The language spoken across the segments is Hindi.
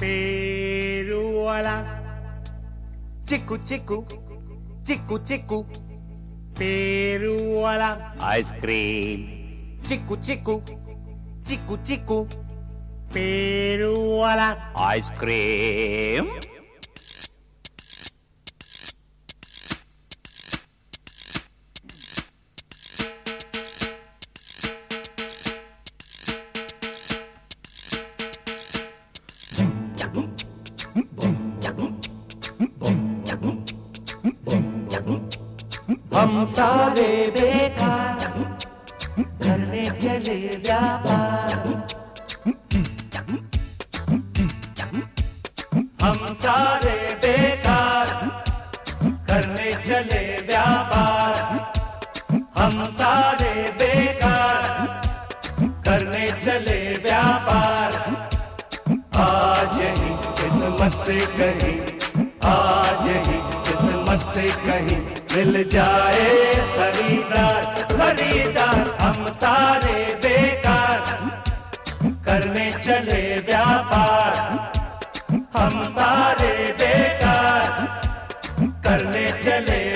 पेरू वाला चिक्कू चिक्कू चिक्कू चिक्कू पेरू वाला आइसक्रीम चिक्कू चिक्कू चिक्कू चिक्कू पेरू वाला हम सारे बेकार। करने चले व्यापार। हम सारे बेकार। करने चले व्यापार। हम सारे बेकार। करने चले व्यापार। आज यही किस्मत से कहीं, आज यही किस्मत से कहीं। मिल जाए खरीदार खरीदार, हम सारे बेकार। करने चले व्यापार, हम सारे बेकार। करने चले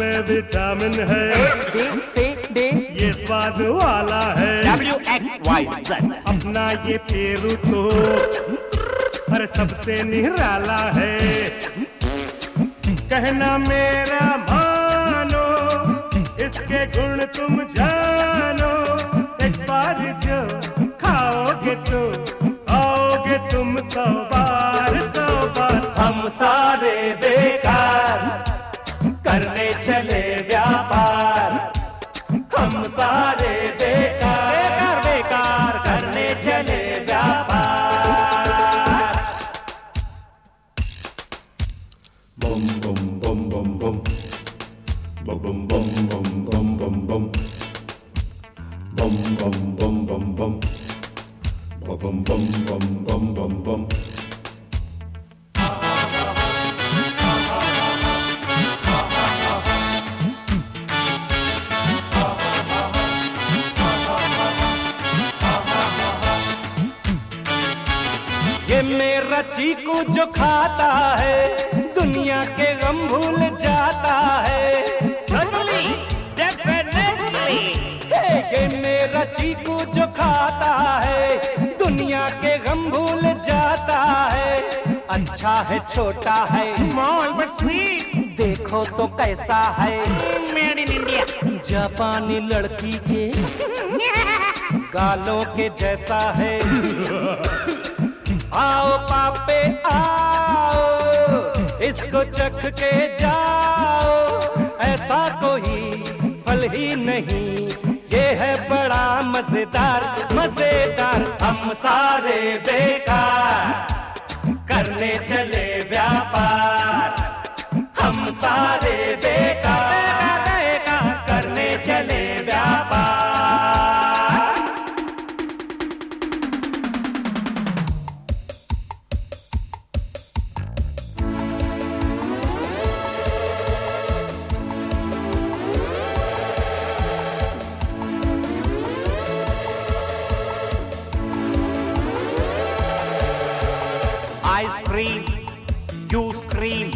इसमें विटामिन है। ये स्वाद वाला है। डब्ल्यू एक्स वाई जेड अपना ये पेरू तो अरे सबसे निराला है। कहना मेरा मानो इसके गुण तुम जानो। एक बार जो खाओगे तो आओगे तुम सौ बार सौ बार। हम सारे बेकार। करने चले व्यापार हम सारे बेकार बेकार करने चले व्यापार Bum bum bum bum bum. Bum bum bum bum bum bum bum. Bum bum bum bum bum. Bum bum bum bum bum bum bum. ये मेरा चीकू जो खाता है दुनिया के गम भूल जाता है। ये मेरा चीकू जो खाता है दुनिया के गम भूल जाता है। अच्छा है छोटा है स्मॉल बट स्वीट देखो तो कैसा है। मेड इन इंडिया जापानी लड़की के गालों के जैसा है। इसको चख के जाओ, ऐसा कोई फल ही नहीं। ये है बड़ा मज़ेदार मज़ेदार, हम सारे बेकार। करने चले scream.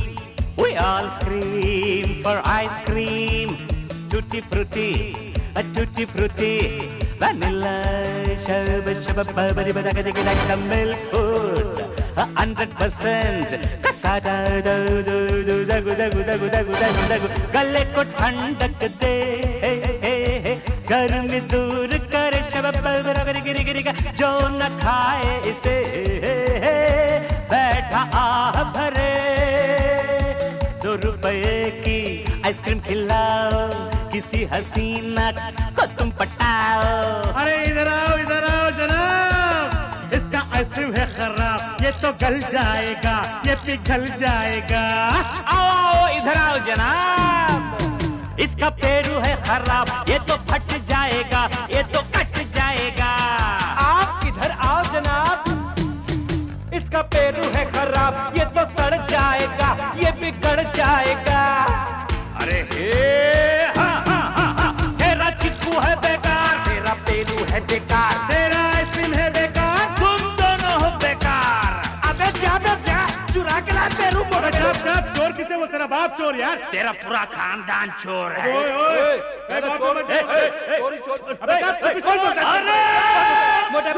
We all scream for ice cream. Tutti frutti, a tutti frutti. Vanilla, sherbet, sherbet, bubbly, bubbly, like the milk food. A hundred percent. Kasada, do, do, do, dagu, dagu, dagu, dagu, dagu, dagu. गले को ठंडक दे, गर्मी दूर करे शबब बरबर गिरी गिरी का जो न खाए इसे बैठा आह भरे रुपए की आइसक्रीम खिलाओ किसी हसीना को तुम पटाओ। अरे इधर आओ इधर आओ जनाब। इसका आइसक्रीम है खराब ये तो गल जाएगा ये पिघल जाएगा। आओ आओ इधर आओ जनाब। इसका पेरू है खराब ये तो फट जाएगा ये तो जाएगा। अरे हे हा हा हा हा। तेरा चिक्कू है बेकार तेरा पेरू है बेकार तेरा आइसक्रीम है बेकार तुम दोनों हो बेकार। अबे जा बे जा चुरा के ला पेरू मोड़ साहब साहब चोर किसे वो तेरा बाप चोर यार। तेरा पूरा खानदान चोर है। ओए ओए ए, बाप मत- चोरी चोरी। अबे बोल बोलता। अरे! मोटा